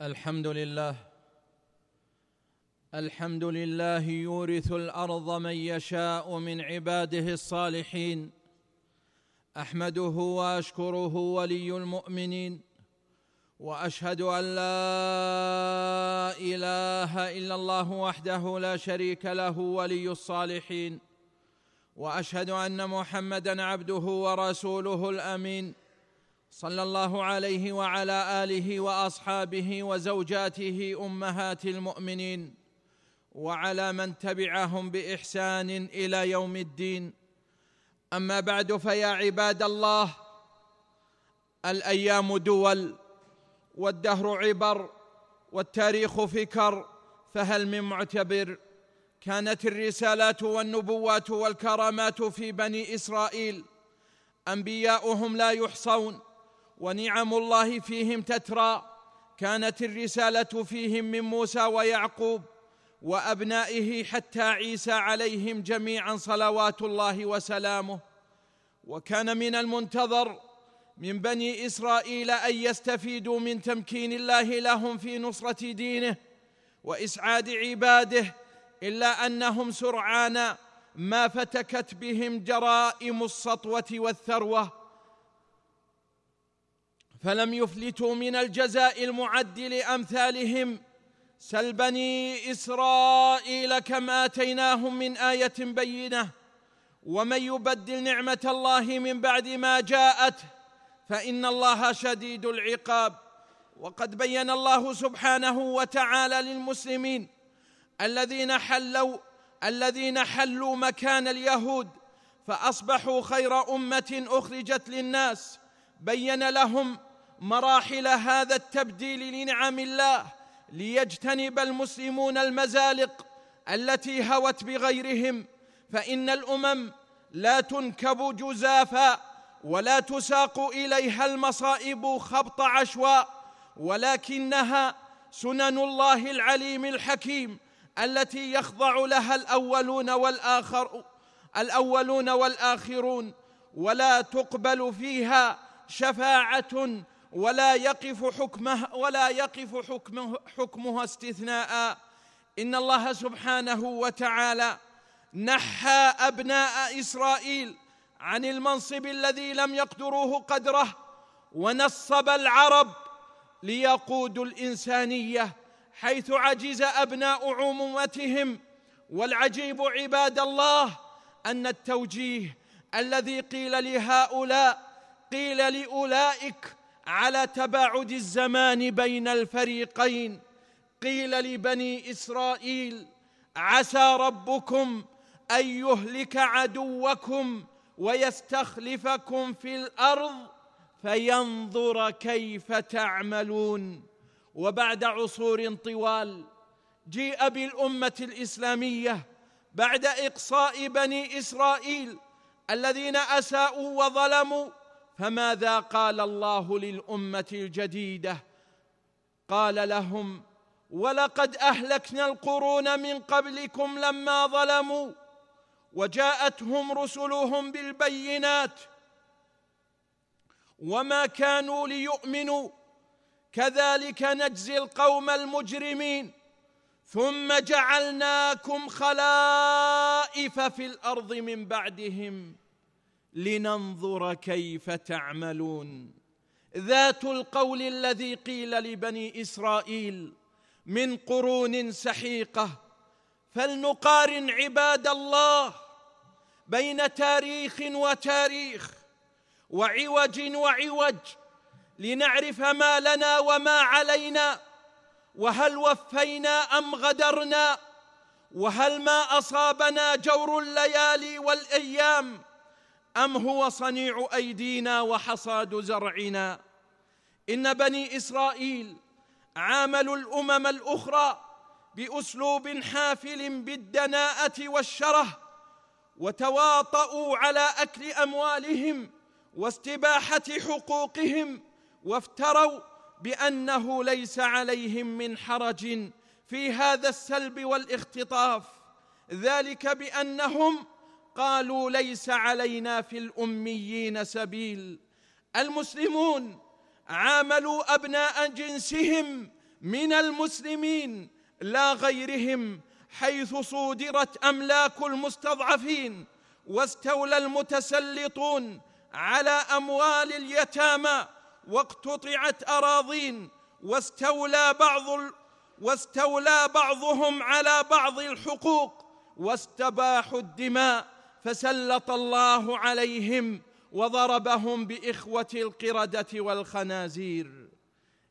الحمد لله. الحمد لله يورث الأرض من يشاء من عباده الصالحين. أحمده وأشكره ولي المؤمنين. وأشهد أن لا إله إلا الله وحده لا شريك له ولي الصالحين. وأشهد أن محمدا عبده ورسوله الأمين. صلى الله عليه وعلى آله وأصحابه وزوجاته أمهات المؤمنين وعلى من تبعهم بإحسان إلى يوم الدين. أما بعد فيا عباد الله الأيام دول والدهر عبر والتاريخ فكر فهل من معتبر؟ كانت الرسالات والنبوات والكرامات في بني إسرائيل أنبياؤهم لا يحصون. ونعم الله فيهم تترى. كانت الرسالة فيهم من موسى ويعقوب وأبنائه حتى عيسى عليهم جميعا صلوات الله وسلامه. وكان من المنتظر من بني إسرائيل أن يستفيدوا من تمكين الله لهم في نصرة دينه وإسعاد عباده إلا أنهم سرعان ما فتكت بهم جرائم السطوة والثروة. فلم يفلتوا من الجزاء المعد لامثالهم سل بني إسرائيل كم آتيناهم من آية بينة. ومن يبدل نعمة الله من بعد ما جاءته فإن الله شديد العقاب. وقد بين الله سبحانه وتعالى للمسلمين الذين حلوا الذين حلوا مكان اليهود فأصبحوا خير أمة أخرجت للناس. بين لهم مراحل هذا التبديل لنعم الله ليجتنب المسلمون المزالق التي هوت بغيرهم. فإن الأمم لا تنكب جزافا ولا تساق إليها المصائب خبط عشواء ولكنها سنن الله العليم الحكيم التي يخضع لها الأولون والاخر الأولون والآخرون ولا تقبل فيها شفاعة ولا يقف حكمه ولا يقف حكمه حكمها استثناء. إن الله سبحانه وتعالى نحى أبناء إسرائيل عن المنصب الذي لم يقدروه قدره ونصب العرب ليقودوا الإنسانية حيث عجز أبناء عمومتهم. والعجيب عباد الله أن التوجيه الذي قيل لهؤلاء قيل لأولئك على تباعد الزمان بين الفريقين. قيل لبني إسرائيل عسى ربكم أن يهلك عدوكم ويستخلفكم في الأرض فينظر كيف تعملون. وبعد عصور طوال جيء بالأمة الإسلامية بعد إقصاء بني إسرائيل الذين أساءوا وظلموا فماذا قال الله للأمة الجديدة؟ قال لهم ولقد أهلكنا القرون من قبلكم لما ظلموا وجاءتهم رسلهم بالبينات وما كانوا ليؤمنوا كذلك نجزي القوم المجرمين ثم جعلناكم خلائف في الأرض من بعدهم. لننظر كيف تعملون. ذات القول الذي قيل لبني إسرائيل من قرون سحيقة فلنقارن عباد الله بين تاريخ وتاريخ وعوج وعوج لنعرف ما لنا وما علينا وهل وفينا أم غدرنا وهل ما أصابنا جور الليالي والأيام. أم هو صنيع أيدينا وحصاد زرعنا؟ إن بني إسرائيل عاملوا الأمم الأخرى بأسلوب حافل بالدناءة والشره وتواطؤوا على أكل أموالهم واستباحة حقوقهم وافتروا بأنه ليس عليهم من حرج في هذا السلب والاختطاف. ذلك بأنهم قالوا ليس علينا في الأميين سبيل. المسلمون عاملوا أبناء جنسهم من المسلمين لا غيرهم حيث صودرت أملاك المستضعفين واستولى المتسلطون على أموال اليتامى واقتطعت أراضين واستولى بعض واستولى بعضهم على بعض الحقوق واستباحوا الدماء. فسلط الله عليهم وضربهم بإخوة القردة والخنازير.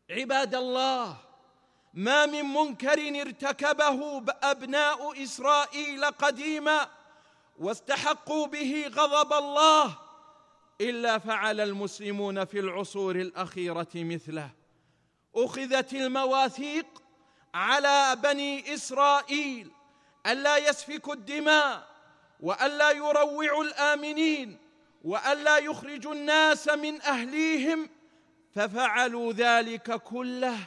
عباد الله ما من منكر ارتكبه أبناء إسرائيل قديما واستحقوا به غضب الله إلا فعل المسلمون في العصور الأخيرة مثله. أخذت المواثيق على بني إسرائيل ألا يسفكوا الدماء. وألا يروعوا الآمنين وألا يخرجوا الناس من أهليهم ففعلوا ذلك كله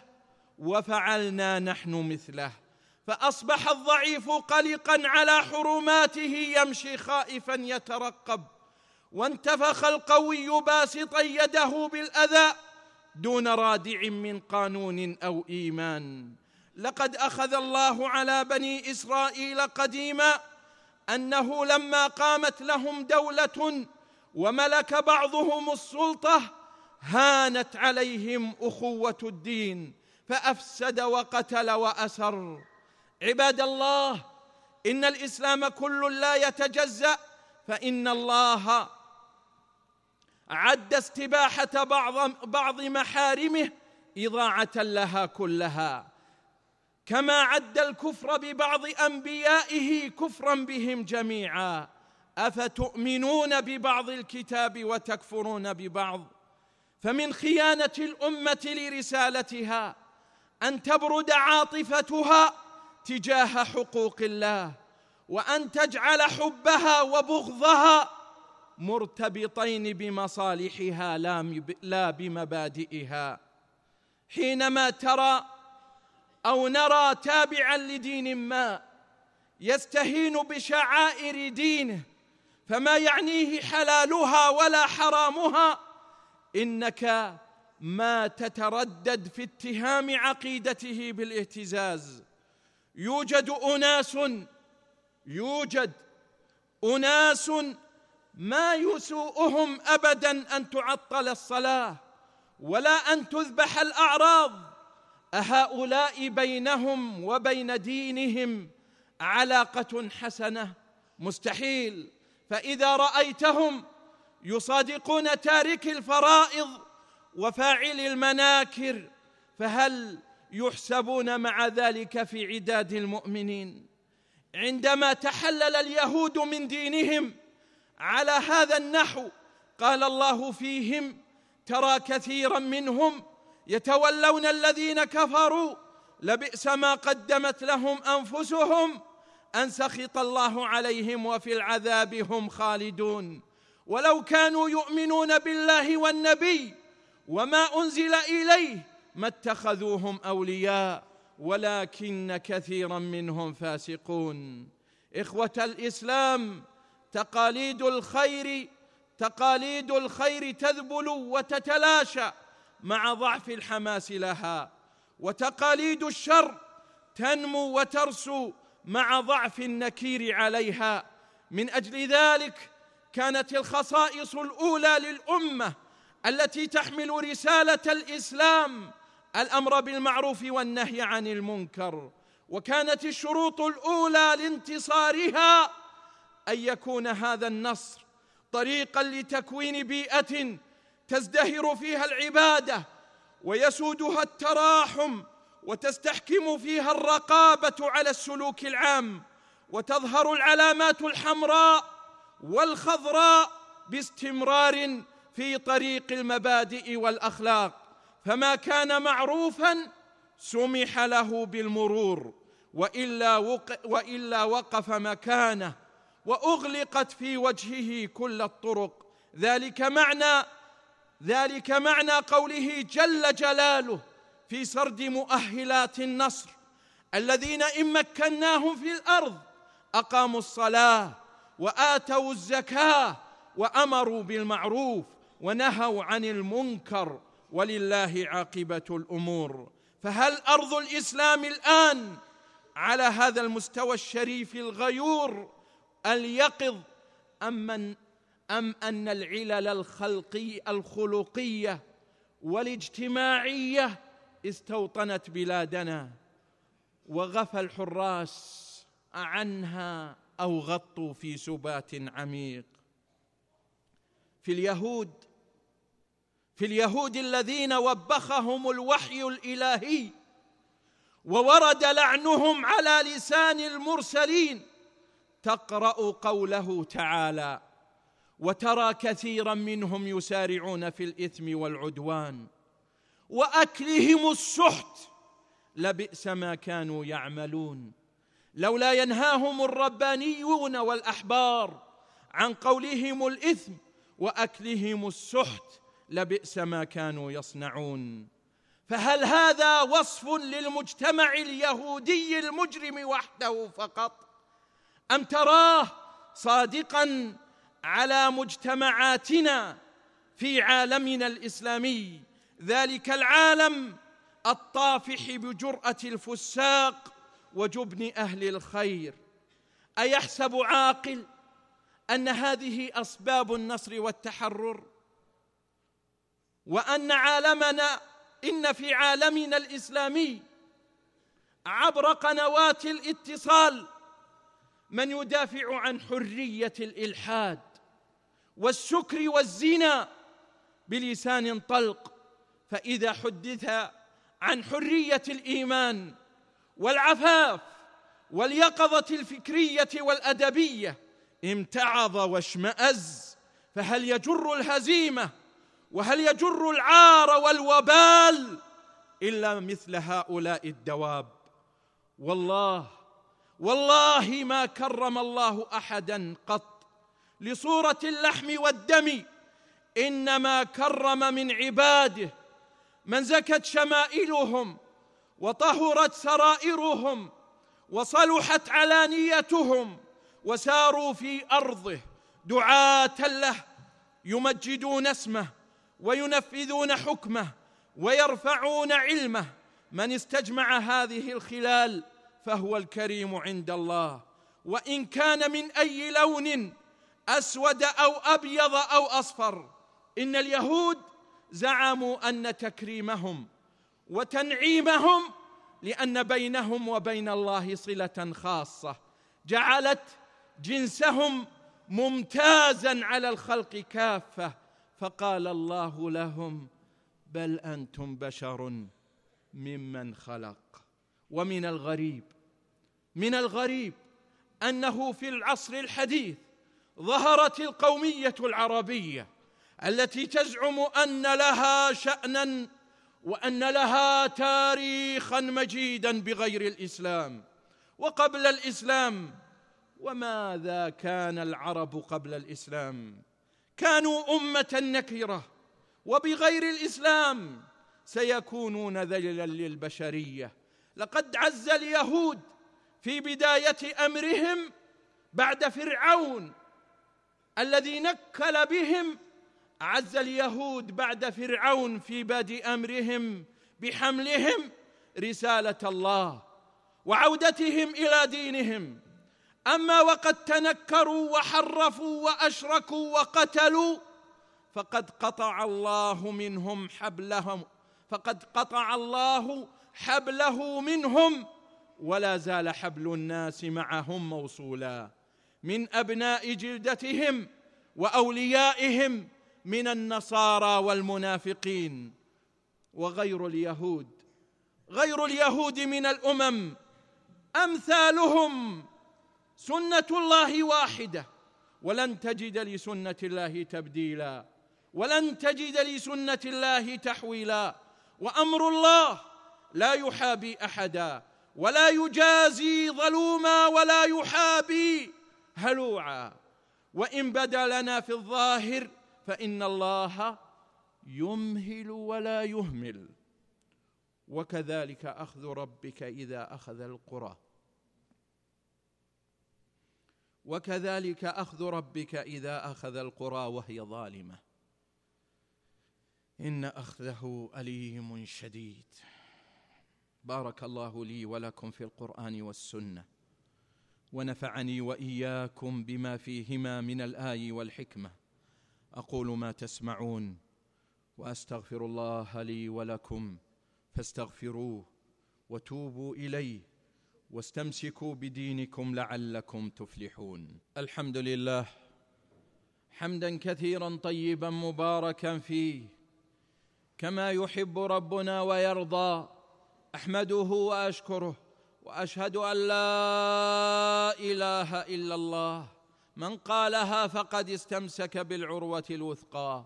وفعلنا نحن مثله. فأصبح الضعيف قلقا على حرماته يمشي خائفا يترقب. وانتفخ القوي باسطا يده بالأذى دون رادع من قانون أو إيمان. لقد أخذ الله على بني إسرائيل قديما أنه لما قامت لهم دولة وملك بعضهم السلطة هانت عليهم أخوة الدين فأفسد وقتل وأسر. عباد الله إن الإسلام كل لا يتجزأ فإن الله عد استباحة بعض بعض محارمه إضاعة لها كلها. كما عد الكفر ببعض أنبيائه كفرا بهم جميعا. أفتؤمنون ببعض الكتاب وتكفرون ببعض؟ فمن خيانة الأمة لرسالتها أن تبرد عاطفتها تجاه حقوق الله وأن تجعل حبها وبغضها مرتبطين بمصالحها لا بمبادئها. حينما ترى أو نرى تابعا لدين ما يستهين بشعائر دينه فما يعنيه حلالها ولا حرامها إنك ما تتردد في اتهام عقيدته بالإهتزاز. يوجد أناس يوجد أناس ما يسوءهم ابدا أن تعطل الصلاة ولا أن تذبح الأعراض. أهؤلاء بينهم وبين دينهم علاقة حسنة. مستحيل. فإذا رأيتهم يصادقون تارك الفرائض وفاعل المناكر فهل يحسبون مع ذلك في عداد المؤمنين؟ عندما تحلل اليهود من دينهم على هذا النحو قال الله فيهم ترى كثيرا منهم يتولون الذين كفروا لبئس ما قدمت لهم أنفسهم. أن سخط الله عليهم وفي العذاب هم خالدون. ولو كانوا يؤمنون بالله والنبي وما أنزل إليه ما اتخذوهم أولياء ولكن كثيرا منهم فاسقون. إخوة الإسلام تقاليد الخير تقاليد الخير تذبل وتتلاشى. مع ضعف الحماس لها. وتقاليد الشر تنمو وترسو مع ضعف النكير عليها. من أجل ذلك كانت الخصائص الأولى للأمة التي تحمل رسالة الإسلام الأمر بالمعروف والنهي عن المنكر. وكانت الشروط الأولى لانتصارها أن يكون هذا النصر طريقا لتكوين بيئة تزدهر فيها العبادة ويسودها التراحم وتستحكم فيها الرقابة على السلوك العام وتظهر العلامات الحمراء والخضراء باستمرار في طريق المبادئ والأخلاق. فما كان معروفا سمح له بالمرور وإلا وق وإلا وقف مكانه وأغلقت في وجهه كل الطرق. ذلك معنى ذلك معنى قوله جل جلاله في سرد مؤهلات النصر. الذين إن مكناهم في الأرض أقاموا الصلاة وآتوا الزكاة وأمروا بالمعروف ونهوا عن المنكر ولله عاقبة الأمور. فهل أرض الإسلام الآن على هذا المستوى الشريف الغيور اليقظ أم من أم أن العلل الخلقي الخلقية والاجتماعية استوطنت بلادنا وغفى الحراس عنها أو غطوا في سبات عميق. في اليهود في اليهود الذين وبخهم الوحي الإلهي وورد لعنهم على لسان المرسلين تقرأ قوله تعالى وترى كثيرا منهم يسارعون في الإثم والعدوان. وأكلهم السحت لبئس ما كانوا يعملون. لولا ينهاهم الربانيون والأحبار عن قولهم الإثم وأكلهم السحت لبئس ما كانوا يصنعون. فهل هذا وصف للمجتمع اليهودي المجرم وحده فقط؟ أم تراه صادقا على مجتمعاتنا في عالمنا الإسلامي. ذلك العالم الطافح بجرأة الفساق وجبن أهل الخير. أيحسب عاقل أن هذه أسباب النصر والتحرر؟ وأن عالمنا إن في عالمنا الإسلامي عبر قنوات الاتصال من يدافع عن حرية الإلحاد. والسكر والزنا بلسان طلق. فإذا حدث عن حرية الإيمان والعفاف واليقظة الفكرية والأدبية امتعض واشمأز. فهل يجر الهزيمة وهل يجر العار والوبال إلا مثل هؤلاء الدواب؟ والله والله ما كرم الله احدا قط. لصورة اللحم والدم. إنما كرم من عباده. من زكت شمائلهم وطهرت سرائرهم وصلحت علانيتهم وساروا في أرضه دعاة له يمجدون اسمه وينفذون حكمه ويرفعون علمه. من استجمع هذه الخلال فهو الكريم عند الله. وإن كان من أي لون أسود أو أبيض أو أصفر. إن اليهود زعموا أن تكريمهم وتنعيمهم لأن بينهم وبين الله صلة خاصة. جعلت جنسهم ممتازا على الخلق كافة. فقال الله لهم بل أنتم بشر ممن خلق. ومن الغريب من الغريب أنه في العصر الحديث ظهرت القومية العربية التي تزعم أن لها شأنا وأن لها تاريخا مجيدا بغير الإسلام. وقبل الإسلام وماذا كان العرب قبل الإسلام؟ كانوا أمة نكرة وبغير الإسلام سيكونون ذللا للبشرية. لقد عز اليهود في بداية أمرهم بعد فرعون الذي نكل بهم عز اليهود بعد فرعون في بادئ أمرهم بحملهم رسالة الله وعودتهم إلى دينهم. أما وقد تنكروا وحرفوا وأشركوا وقتلوا فقد قطع الله منهم حبلهم فقد قطع الله حبله منهم ولا زال حبل الناس معهم موصولا. من أبناء جلدتهم وأوليائهم من النصارى والمنافقين وغير اليهود. غير اليهود من الأمم أمثالهم سنة الله واحدة. ولن تجد لسنة الله تبديلا ولن تجد لسنة الله تحويلا. وأمر الله لا يحابي أحدا ولا يجازي ظلوما ولا يحابي هلوعا. وإن بدا لنا في الظاهر فإن الله يمهل ولا يهمل. وكذلك أخذ ربك إذا أخذ القرى. وكذلك أخذ ربك إذا أخذ القرى وهي ظالمة. إن أخذه أليم شديد. بارك الله لي ولكم في القرآن والسنة. ونفعني وإياكم بما فيهما من الآي والحكمة. أقول ما تسمعون وأستغفر الله لي ولكم فاستغفروه وتوبوا إليه واستمسكوا بدينكم لعلكم تفلحون. الحمد لله حمدا كثيرا طيبا مباركا فيه كما يحب ربنا ويرضى أحمده وأشكره وأشهد أن لا إله إلا الله. من قالها فقد استمسك بالعروة الوثقى.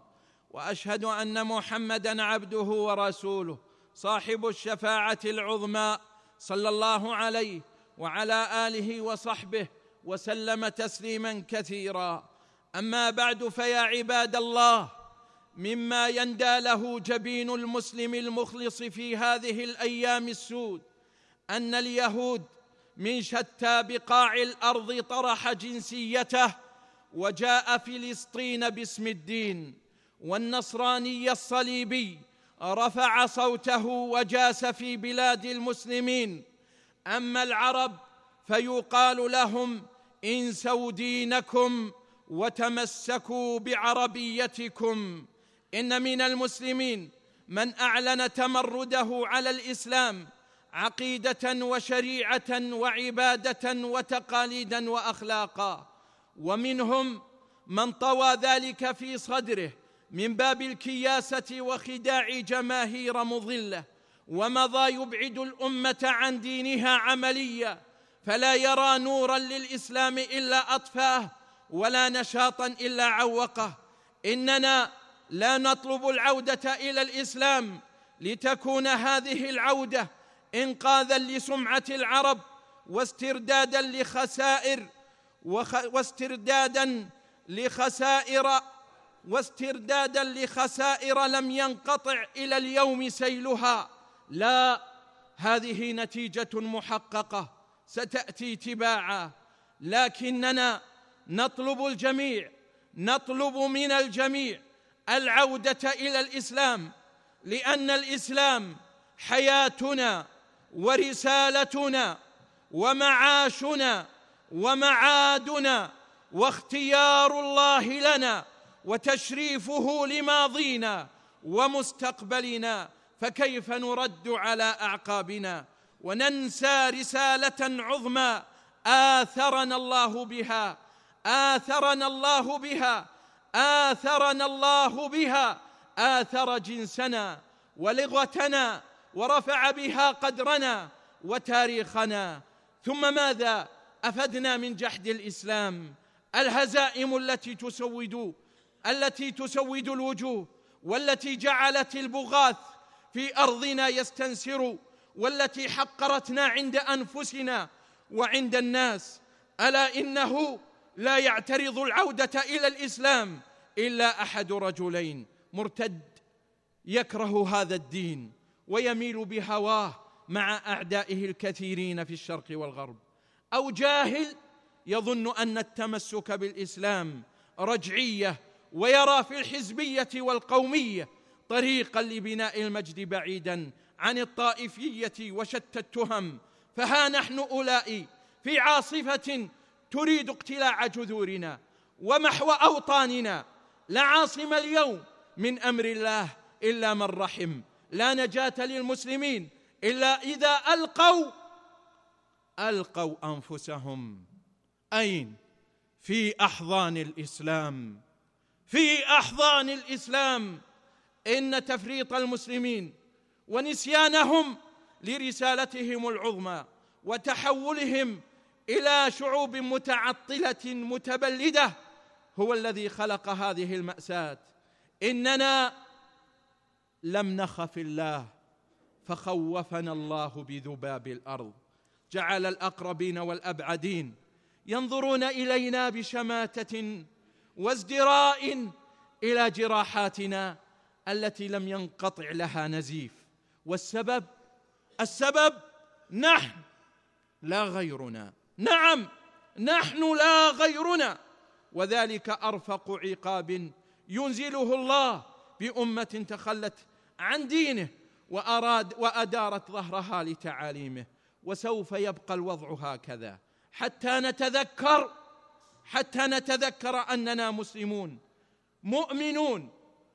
وأشهد أن محمدا عبده ورسوله صاحب الشفاعة العظمى صلى الله عليه وعلى آله وصحبه وسلم تسليما كثيرا. أما بعد فيا عباد الله مما يندى له جبين المسلم المخلص في هذه الأيام السود أن اليهود من شتى بقاع الأرض طرح جنسيته وجاء فلسطين باسم الدين والنصراني الصليبي رفع صوته وجاس في بلاد المسلمين. أما العرب فيقال لهم انسوا دينكم وتمسكوا بعربيتكم. إن من المسلمين من أعلن تمرده على الإسلام عقيدة وشريعة وعبادة وتقاليدا وأخلاقا. ومنهم من طوى ذلك في صدره من باب الكياسة وخداع جماهير مضلة. ومضى يبعد الأمة عن دينها عمليا. فلا يرى نورا للإسلام إلا أطفاه ولا نشاطا إلا عوقه. إننا لا نطلب العودة إلى الإسلام لتكون هذه العودة إنقاذا لسمعة العرب واستردادا لخسائر وخ واستردادا لخسائر واستردادا لخسائر لم ينقطع إلى اليوم سيلها. لا هذه نتيجة محققة ستأتي تباعا. لكننا نطلب الجميع نطلب من الجميع العودة إلى الإسلام لأن الإسلام حياتنا ورسالتنا ومعاشنا ومعادنا واختيار الله لنا وتشريفه لماضينا ومستقبلنا فكيف نرد على أعقابنا وننسى رسالة عظمى آثرنا الله بها آثرنا الله بها آثرنا الله بها آثر جنسنا ولغتنا ورفع بها قدرنا وتاريخنا. ثم ماذا؟ أفدنا من جحد الإسلام. الهزائم التي تسود التي تسود الوجوه والتي جعلت البغاث في أرضنا يستنسر والتي حقرتنا عند أنفسنا وعند الناس. ألا إنه لا يعترض العودة إلى الإسلام إلا أحد رجلين. مرتد يكره هذا الدين. ويميل بهواه مع أعدائه الكثيرين في الشرق والغرب. أو جاهل يظن أن التمسك بالإسلام رجعية ويرى في الحزبية والقومية طريقا لبناء المجد بعيدا عن الطائفية وشتى التهم. فها نحن اولئك في عاصفة تريد اقتلاع جذورنا ومحو أوطاننا. لا عاصم اليوم من أمر الله إلا من رحم. لا نجاة للمسلمين إلا إذا ألقوا ألقوا أنفسهم. أين؟ في أحضان الإسلام في أحضان الإسلام. إن تفريط المسلمين ونسيانهم لرسالتهم العظمى وتحولهم إلى شعوب متعطلة متبلدة هو الذي خلق هذه المأساة. إننا لم نخف الله فخوفنا الله بذباب الأرض. جعل الأقربين والأبعدين ينظرون إلينا بشماتة وازدراء إلى جراحاتنا التي لم ينقطع لها نزيف. والسبب؟ السبب نحن لا غيرنا. نعم نحن لا غيرنا. وذلك أرفق عقاب ينزله الله بأمة تخلت عن دينه وأراد وأدارت ظهرها لتعاليمه وسوف يبقى الوضع هكذا. حتى نتذكر حتى نتذكر أننا مسلمون مؤمنون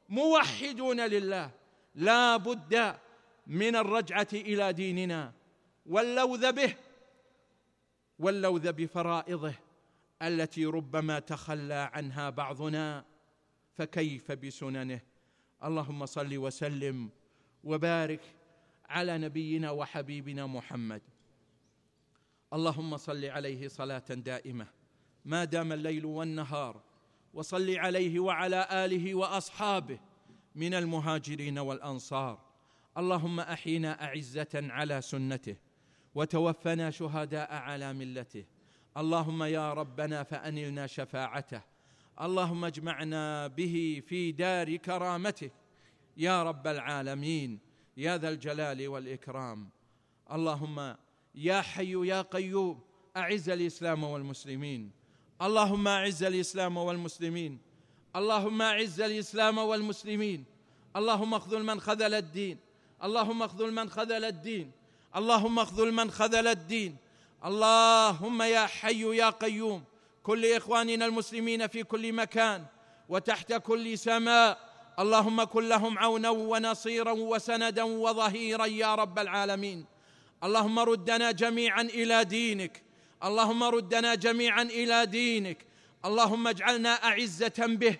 موحدون لله. لا بد من الرجعة إلى ديننا. واللوذ به واللوذ بفرائضه التي ربما تخلى عنها بعضنا فكيف بسننه؟ اللهم صل وسلم وبارك على نبينا وحبيبنا محمد. اللهم صل عليه صلاة دائمة ما دام الليل والنهار وصل عليه وعلى آله وأصحابه من المهاجرين والأنصار. اللهم أحينا أعزة على سنته وتوفنا شهداء على ملته. اللهم يا ربنا فأنلنا شفاعته اللهم اجمعنا به في دار كرامته. يا رب العالمين يا ذا الجلال والإكرام. اللهم يا حي يا قيوم أعز الإسلام والمسلمين. اللهم أعز الإسلام والمسلمين. اللهم أعز الإسلام والمسلمين. اللهم اخذل من خذل الدين. اللهم اخذل من خذل الدين. اللهم اخذل من خذل الدين. اللهم يا حي يا قيوم كل إخواننا المسلمين في كل مكان وتحت كل سماء. اللهم كن لهم عونا ونصيرا وسندا وظهيرا يا رب العالمين. اللهم ردنا جميعا إلى دينك. اللهم ردنا جميعا إلى دينك. اللهم اجعلنا أعزة به.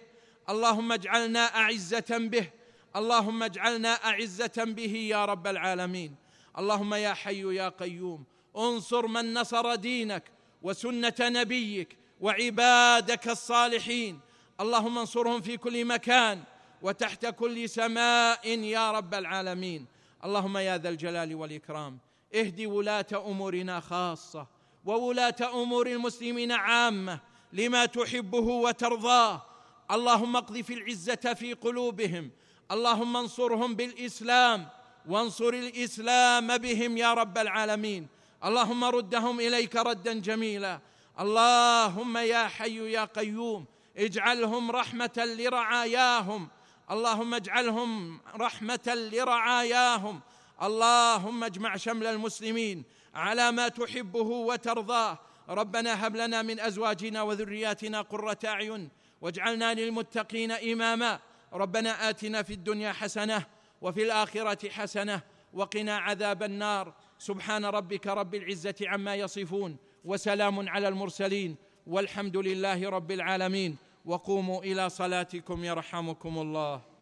اللهم اجعلنا أعزة به. اللهم اجعلنا أعزة به يا رب العالمين. اللهم يا حي يا قيوم انصر من نصر دينك وسنة نبيك وعبادك الصالحين. اللهم انصرهم في كل مكان وتحت كل سماء يا رب العالمين. اللهم يا ذا الجلال والإكرام اهد ولاة أمورنا خاصة وولاة أمور المسلمين عامة لما تحبه وترضاه. اللهم اقذف العزة في قلوبهم. اللهم انصرهم بالإسلام وانصر الإسلام بهم يا رب العالمين. اللهم ردهم إليك ردا جميلا. اللهم يا حي يا قيوم اجعلهم رحمة لرعاياهم. اللهم اجعلهم رحمة لرعاياهم. اللهم اجمع شمل المسلمين على ما تحبه وترضاه. ربنا هب لنا من أزواجنا وذرياتنا قرة أعين واجعلنا للمتقين إماما. ربنا آتنا في الدنيا حسنة وفي الآخرة حسنة وقنا عذاب النار. سبحان ربك رب العزة عما يصفون. وسلام على المرسلين والحمد لله رب العالمين. وقوموا إلى صلاتكم يرحمكم الله.